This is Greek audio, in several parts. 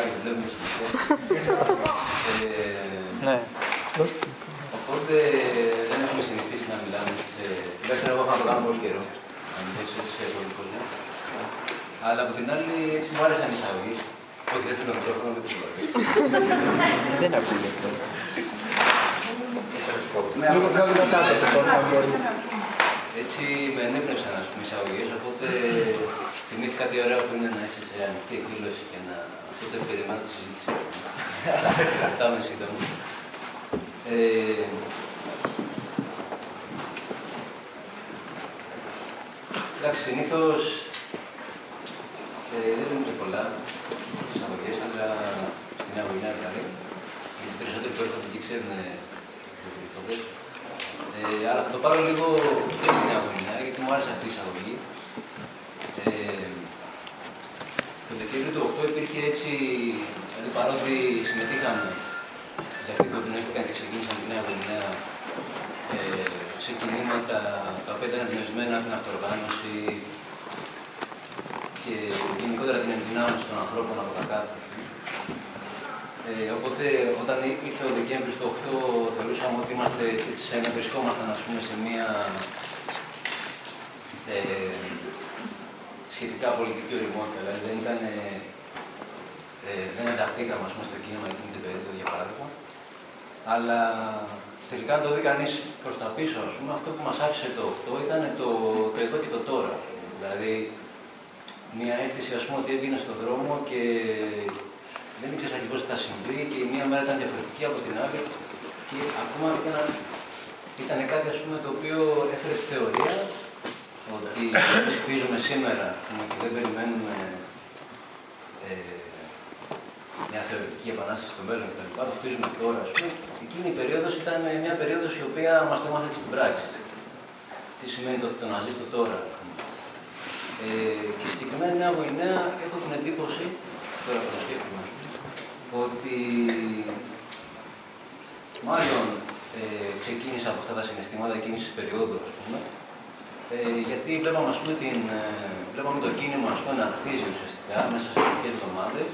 και το βλέπουμε συνεχεία. Ε, Ναι. Οπότε δεν έχουμε συνηθίσει να μιλάμε σε. Δεύτερον, εγώ θα το κάνω πολύ καιρό. Να μιλήσω έτσι σε πολύ κόσμο. Αλλά από την άλλη, έτσι μου άρεσαν οι εισαγωγή. Όχι, δεν θέλω μικρόφωνο, δεν το Δεν ακούγεται. Ναι, Λίγο πιο δυνατά το τηλέφωνο, αν μπορεί. Έτσι με ενέπνευσαν ας πούμε, οι εισαγωγές, οπότε θυμήθηκα τι ωραίο που είναι να είσαι σε ανοιχτή εκδήλωση και να οπότε περιμένω τη συζήτηση. Κρατάμε σύντομα. Ε, εντάξει, συνήθως ε, δεν είναι και πολλά στις αγωγές, αλλά στην αγωγή δηλαδή. Γιατί οι περισσότεροι που έρχονται εκεί ξέρουν ε, τους γλυφόδες. Ε, αλλά θα το πάρω λίγο πιο την αγωνία, γιατί μου άρεσε αυτή η εισαγωγή. Ε, το Δεκέμβριο του 8 υπήρχε έτσι, δηλαδή παρότι συμμετείχαμε σε αυτή που εμπνεύστηκαν και ξεκίνησαν τη νέα αγωνία ε, σε κινήματα τα οποία ήταν εμπνευσμένα από την αυτοοργάνωση και γενικότερα την ενδυνάμωση των ανθρώπων από τα κάτω. Ε, οπότε όταν ήρθε ο Δεκέμβρης το 8 θεωρούσαμε ότι είμαστε έτσι, σε ένα, βρισκόμασταν ας πούμε, σε μια ε, σχετικά πολιτική οριμότητα. Δηλαδή δεν, ήταν, ε, δεν ενταχθήκαμε ας πούμε, στο κίνημα εκείνη την περίοδο για παράδειγμα. Αλλά τελικά αν το δει κανείς προς τα πίσω, ας πούμε, αυτό που μας άφησε το 8 ήταν το, το εδώ και το τώρα. Δηλαδή μια αίσθηση ας πούμε, ότι έβγαινε στον δρόμο και δεν ήξερες ακριβώς τι θα συμβεί και η μία μέρα ήταν διαφορετική από την άλλη. Και ακόμα ήταν, ήταν κάτι ας πούμε, το οποίο έφερε τη θεωρία ότι ψηφίζουμε σήμερα πούμε, και δεν περιμένουμε ε, μια θεωρητική επανάσταση στο μέλλον κτλ. Το χτίζουμε τώρα. Ας πούμε. Εκείνη η περίοδος ήταν μια περίοδος η οποία μας το έμαθε και στην πράξη. Τι σημαίνει το, το να ζεις το τώρα. ας πούμε. Ε, και συγκεκριμένα νέα γοηνέα έχω την εντύπωση, τώρα που το σκέφτομαι, ότι μάλλον ε, ξεκίνησα από αυτά τα συναισθήματα εκείνης της περίοδου, ας πούμε, ε, γιατί βλέπαμε, ας πούμε, την, ε, βλέπαμε το κίνημα ας πούμε, να αρχίζει ουσιαστικά μέσα σε μερικές εβδομάδες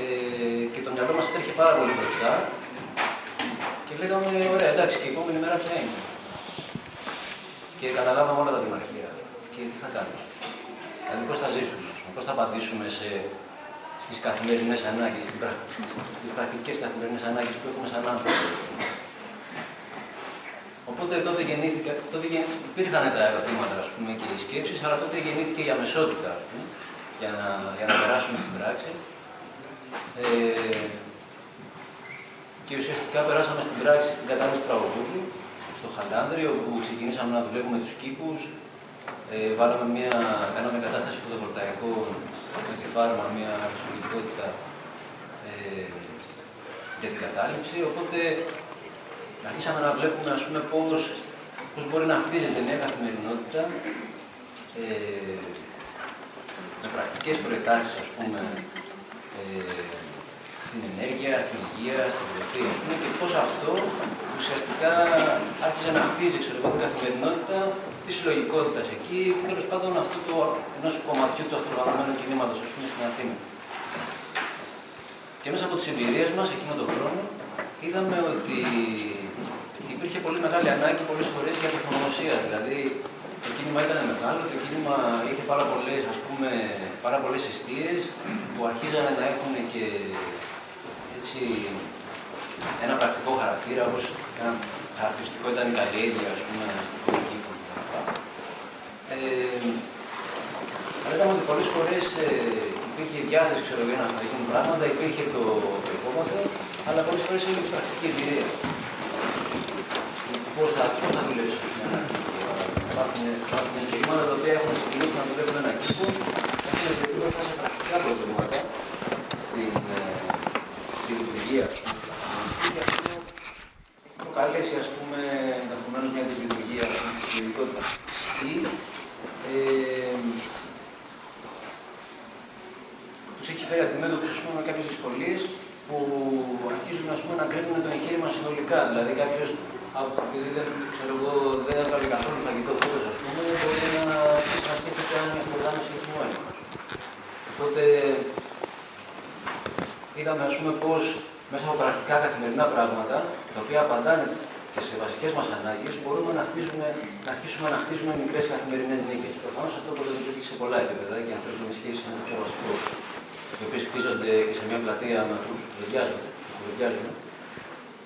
ε, και το μυαλό μας έτρεχε πάρα πολύ μπροστά και λέγαμε, ωραία, εντάξει, και η επόμενη μέρα ποια είναι. Και καταλάβαμε όλα τα δημαρχία. Και τι θα κάνουμε. Δηλαδή, πώς θα ζήσουμε, ας πούμε, πώς θα απαντήσουμε σε, στις καθημερινές ανάγκες, στις, πρα, στις, στις πρακτικές καθημερινές ανάγκες που έχουμε σαν άνθρωποι. Οπότε τότε γεννήθηκα, τότε γεν, υπήρχαν τα ερωτήματα ας πούμε, και οι σκέψεις, αλλά τότε γεννήθηκε η αμεσότητα ας πούμε, για, να, για να περάσουμε στην πράξη. Ε, και ουσιαστικά περάσαμε στην πράξη στην κατάσταση του Τραγωδούλου, στο Χαλάνδριο, όπου ξεκινήσαμε να δουλεύουμε τους κήπους. Ε, βάλαμε μια, κάναμε κατάσταση φωτοβολταϊκών με τη φάρμα, μια αξιολογικότητα ε, για την κατάληψη. Οπότε αρχίσαμε να βλέπουμε ας πούμε, πώς, πώς μπορεί να χτίζεται μια καθημερινότητα ε, με πρακτικές προετάσεις, ας πούμε, ε, στην ενέργεια, στην υγεία, στην τροφή, και πώς αυτό ουσιαστικά άρχισε να χτίζει ξέρω, την καθημερινότητα τη συλλογικότητας εκεί και τέλος πάντων αυτού του ενός κομματιού του αυτοργανωμένου κινήματος στην Αθήνα. Και μέσα από τις εμπειρίες μας εκείνο τον χρόνο είδαμε ότι υπήρχε πολύ μεγάλη ανάγκη πολλές φορές για τεχνογνωσία. Δηλαδή το κίνημα ήταν μεγάλο, το κίνημα είχε πάρα πολλές πάρα πολλές αιστείες που αρχίζανε να έχουν και έτσι, ένα πρακτικό χαρακτήρα, όπως ένα χαρακτηριστικό ήταν η καλλιέργεια, ας πούμε, αστικό κήπο κτλ. Ε, αλλά είδαμε ότι πολλές φορές ε, υπήρχε διάθεση, ξέρω, για να γίνουν πράγματα, υπήρχε το, το υπόβαθρο, αλλά πολλές φορές έγινε πρακτική εμπειρία. Πώς θα, πώς θα δουλέψει μια ανάγκη. Υπάρχουν, υπάρχουν εγχειρήματα τα οποία έχουν ξεκινήσει να δουλεύουν ένα κήπο, έχουν επιπλέον σε πρακτικά προβλήματα στην, ε, στη λειτουργία. Και αυτό προκαλέσει, ας πούμε, ενδεχομένως μια δυσλειτουργία τη συλλογικότητα. Ή ε, τους έχει φέρει αντιμέτωπου με κάποιες δυσκολίες που αρχίζουν ας πούμε, να κρίνουν το εγχείρημα συνολικά. Δηλαδή, κάποιος επειδή δεν, ξέρω εγώ, δεν έβγαλε καθόλου φαγητό φέτος, ας πούμε, μπορεί να, να σκέφτεται αν η οργάνωση έχει νόημα. Οπότε είδαμε ας πούμε πώς μέσα από πρακτικά καθημερινά πράγματα, τα οποία απαντάνε και σε βασικές μας ανάγκες, μπορούμε να, χτίσουμε, να αρχίσουμε να χτίσουμε μικρές καθημερινές νίκες. Προφανώς αυτό μπορεί να λειτουργήσει σε πολλά επίπεδα και οι ανθρώπινε σχέσει είναι το πιο βασικό. Οι οποίες χτίζονται και σε μια πλατεία με αυτού που κουβεντιάζουν.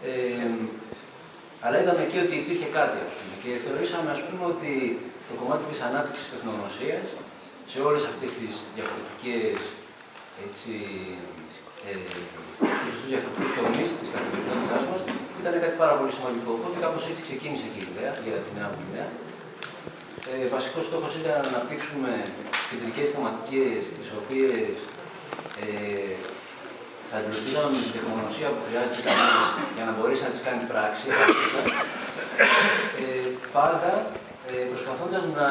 Ε, αλλά είδαμε εκεί ότι υπήρχε κάτι, ας πούμε, και θεωρήσαμε ας πούμε, ότι το κομμάτι της ανάπτυξης τεχνογνωσίας σε όλες αυτές τις διαφορετικές έτσι, ε, στους διαφορετικούς τομείς της καθημερινότητάς μας ήταν κάτι πάρα πολύ σημαντικό. Οπότε κάπως έτσι ξεκίνησε και η ιδέα για την νέα ιδέα. Ε, βασικός στόχος ήταν να αναπτύξουμε κεντρικές θεματικές τις οποίες ε, θα αντιμετωπίζαμε με την τεχνογνωσία που χρειάζεται κανείς για να μπορέσει να τις κάνεις πράξη. Ε, πάντα ε, προσπαθώντας να,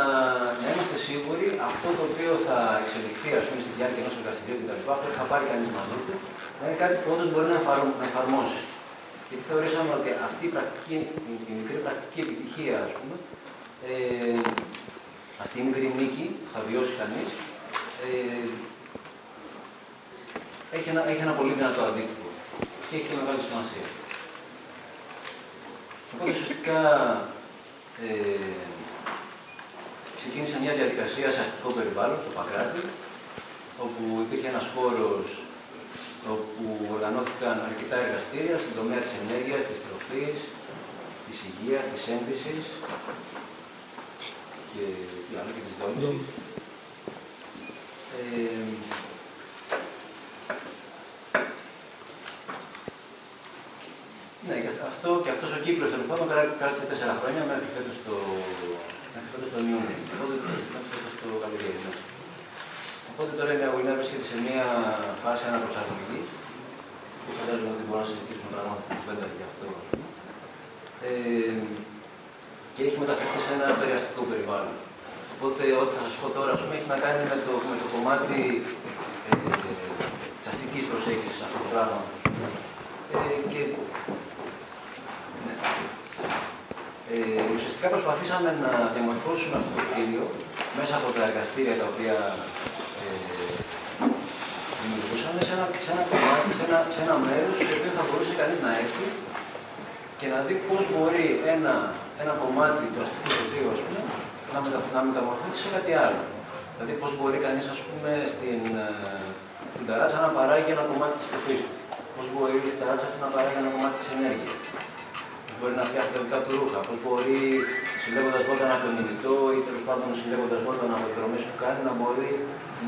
να είμαστε σίγουροι αυτό το οποίο θα εξελιχθεί ας πούμε, στη διάρκεια ενός εργαστηρίου κτλ. Αυτό που θα πάρει κανείς μαζί του να είναι κάτι που όντως μπορεί να, να εφαρμόσει. Γιατί θεωρήσαμε ότι αυτή η, πρακτική, η μικρή πρακτική επιτυχία, ας πούμε, ε, αυτή η μικρή νίκη που θα βιώσει κανείς, ε, έχει ένα, έχει ένα πολύ δυνατό αντίκτυπο και έχει μεγάλη σημασία. Οπότε ουσιαστικά ε, ξεκίνησε μια διαδικασία σε αστικό περιβάλλον, στο Πακράτη, όπου υπήρχε ένας χώρος όπου οργανώθηκαν αρκετά εργαστήρια στον τομέα της ενέργειας, της τροφής, της υγείας, της ένδυσης και, και της δόμησης. Ε, ναι, και αυτό και αυτός ο κύκλος τέλο πάντων κράτησε τέσσερα χρόνια μέχρι φέτος το, μέχρι φέτος τον Ιούνιο. Οπότε μέχρι φέτος το καλοκαίρι. Οπότε τώρα η Νέα βρίσκεται σε μια φάση αναπροσαρμογή που φαντάζομαι ότι μπορούμε να συζητήσουμε πράγματα στην κουβέντα για αυτό. Ε, και έχει μεταφερθεί σε ένα περιαστικό περιβάλλον. Οπότε, ό,τι θα σας πω τώρα, πούμε, έχει να κάνει με το, με το κομμάτι ε, της αστικής προσέγγισης αυτού του πράγματος. Ε, και ναι. Ε, ουσιαστικά προσπαθήσαμε να διαμορφώσουμε αυτό το κτίριο μέσα από τα εργαστήρια τα οποία δημιουργούσαμε σε ένα, σε ένα κομμάτι, σε ένα, σε ένα μέρος στο οποίο θα μπορούσε κανείς να έρθει και να δει πώς μπορεί ένα, ένα κομμάτι του αστικού τοπίου, ας πούμε, να, μετα, να μεταμορφώσει σε κάτι άλλο. Δηλαδή πώς μπορεί κανείς, ας πούμε, στην, ε, στην ταράτσα να παράγει ένα κομμάτι της τροφής του. Πώς μπορεί στην ταράτσα να παράγει ένα κομμάτι της ενέργειας. Πώς μπορεί να φτιάχνει τα δικά του ρούχα. Πώς μπορεί συλλέγοντας βόταν από το μηνυτό ή τέλος πάντων συλλέγοντας βόταν από τις δρομές που κάνει να μπορεί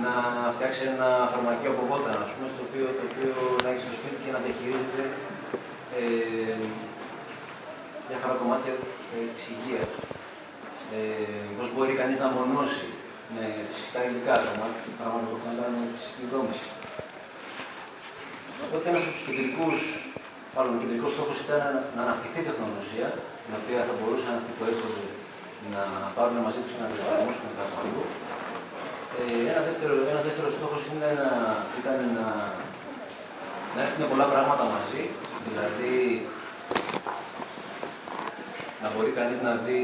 να φτιάξει ένα φαρμακείο από βόταν, ας πούμε, στο οποίο, το οποίο να έχει στο σπίτι και να διαχειρίζεται ε, διάφορα κομμάτια ε, της υγείας. Ε, Πώς μπορεί κανείς να μονώσει με φυσικά υλικά, πράγματα που κάνουν φυσική δόμηση. Οπότε ένας από τους κεντρικούς, μάλλον ο κεντρικό στόχος ήταν να αναπτυχθεί η τεχνολογία, την οποία θα μπορούσαν αυτοί που έρχονται να πάρουν μαζί τους και να εφαρμόσουν κάπου αλλού. Ε, ένα δεύτερο, ένας δεύτερος στόχος είναι να, ήταν να, να έρθουν πολλά πράγματα μαζί, δηλαδή να μπορεί κανείς να δει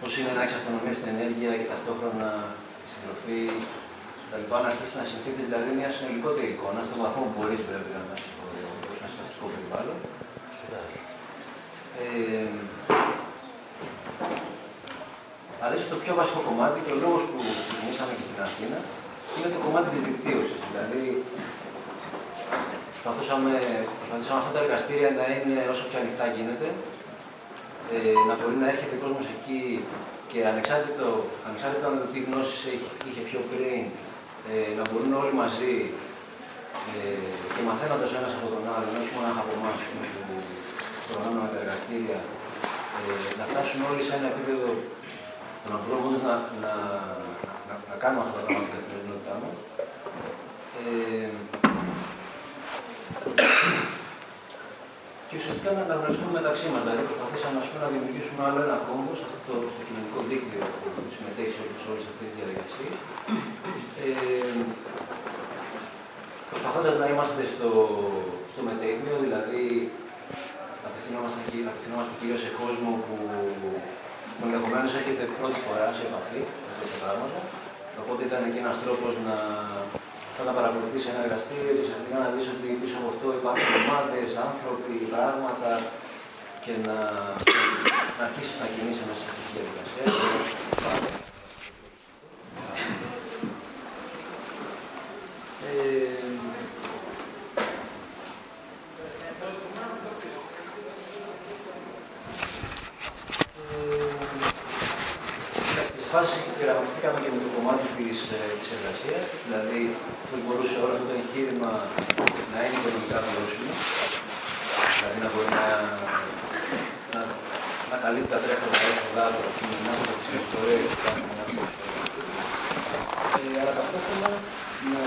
πώς είναι να έχει αυτονομία στην ενέργεια και ταυτόχρονα συντροφή κτλ. Να αρχίσει να συνθέτει δηλαδή μια συνολικότερη εικόνα, στον βαθμό που μπορείς βέβαια να είσαι στο αστικό περιβάλλον. Ε, αλλά ίσω το πιο βασικό κομμάτι και ο λόγος που ξεκινήσαμε και στην Αθήνα είναι το κομμάτι της δικτύωσης. Δηλαδή, προσπαθούσαμε, προσπαθήσαμε αυτά τα εργαστήρια να είναι όσο πιο ανοιχτά γίνεται, ε, να μπορεί να έρχεται ο κόσμος εκεί και ανεξάρτητο, ανεξάρτητα με το τι γνώσεις είχε πιο πριν, ε, να μπορούν όλοι μαζί ε, και μαθαίνοντας ο ένας από τον άλλον, όχι μόνο από εμάς που προγράμματα τα εργαστήρια, ε, να φτάσουν όλοι σε ένα επίπεδο να μπορούμε να, να, να, να, κάνουμε αυτά τα πράγματα στην καθημερινότητά μα. Ε, και ουσιαστικά να αναγνωριστούμε μεταξύ μας. Δηλαδή, προσπαθήσαμε πούμε, να δημιουργήσουμε άλλο ένα κόμβο σε αυτό το στο κοινωνικό δίκτυο που συμμετέχει σε όλες αυτές τις διαδικασίες. Ε, Προσπαθώντας να είμαστε στο, στο μετέχνιο, δηλαδή απευθυνόμαστε, απευθυνόμαστε κυρίως σε κόσμο που που ενδεχομένως έχετε πρώτη φορά σε επαφή με τέτοια πράγματα. Οπότε ήταν και ένας τρόπος να, όταν παρακολουθείς ένα εργαστήριο και ξαφνικά να δει ότι πίσω από αυτό υπάρχουν ομάδες, άνθρωποι, πράγματα και να, να αρχίσει να κινήσει μέσα σε αυτή τη διαδικασία. Ε, φάση πειραματιστήκαμε και με το κομμάτι της της εργασίας, δηλαδή πώ μπορούσε όλο αυτό το εγχείρημα να είναι οικονομικά βιώσιμο, δηλαδή να μπορεί να, να, να καλύπτει τα τρέχοντα έσοδα του, να το ιστορίες που κάνουμε να αλλά ταυτόχρονα να,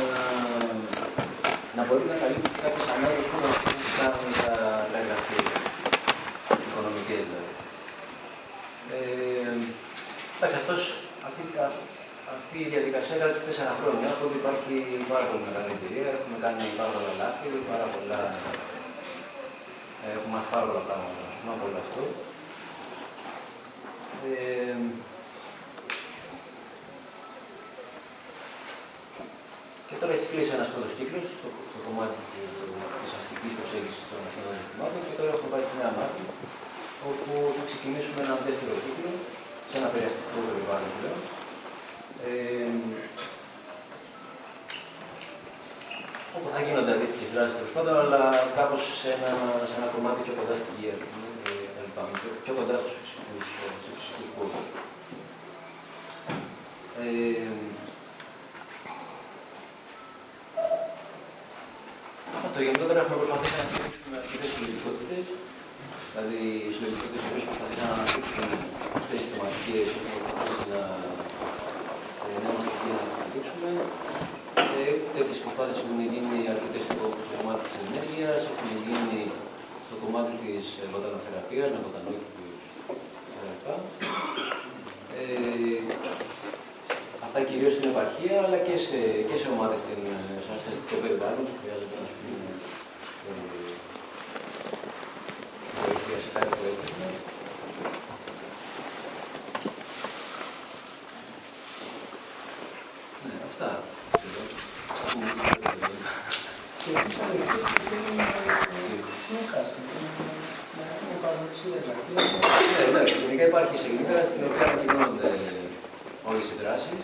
να μπορεί να καλύπτει κάποιες ανάγκες που κάνουν τα, τα εργαστήρια, οικονομικές δηλαδή. Ε, Εντάξει, αυτός, αυτή, αυτή η διαδικασία κράτησε τέσσερα χρόνια, οπότε υπάρχει πάρα πολύ μεγάλη εμπειρία. Έχουμε κάνει πάρα πολλά λάθη, πάρα πολλά. Έχουμε μάθει πάρα πολλά πράγματα από όλο αυτό. Ε, και τώρα έχει κλείσει ένας πρώτος κύκλος στο, στο κομμάτι τη αστικής προσέγγισης των εθνικών ζητημάτων και τώρα έχουμε πάει στη Νέα Μάρτη, όπου θα ξεκινήσουμε ένα δεύτερο κύκλο σε ένα περιαστικό περιβάλλον πλέον. Ε, όπου θα γίνονται αντίστοιχες δράσεις τέλος πάντων, αλλά κάπως σε ένα, σε ένα κομμάτι πιο κοντά στη γη, πιο κοντά στους φυσικού πόρου. Ε, αυτό γενικότερα έχουμε προσπαθήσει να στηρίξουμε αρκετές συλλογικότητες, δηλαδή οι συλλογικότητες οι οποίες προσπαθήσαν να αναπτύξουν αυτές τι θεματικές να, ε, να είμαστε εκεί να τις στηρίξουμε. Ε, τέτοιες προσπάθειες έχουν γίνει αρκετές στο, στο κομμάτι της ενέργειας, έχουν γίνει στο κομμάτι της βοτανοθεραπεία με βοτανόκηπου κλπ. Ε, αυτά κυρίως στην επαρχία αλλά και σε, και σε ομάδες στο αστικό περιβάλλον που χρειάζεται να πούμε ε, βοήθεια σε κάτι που Ναι, εντάξει, γενικά υπάρχει σελίδα στην οποία ανακοινώνονται όλες οι δράσεις.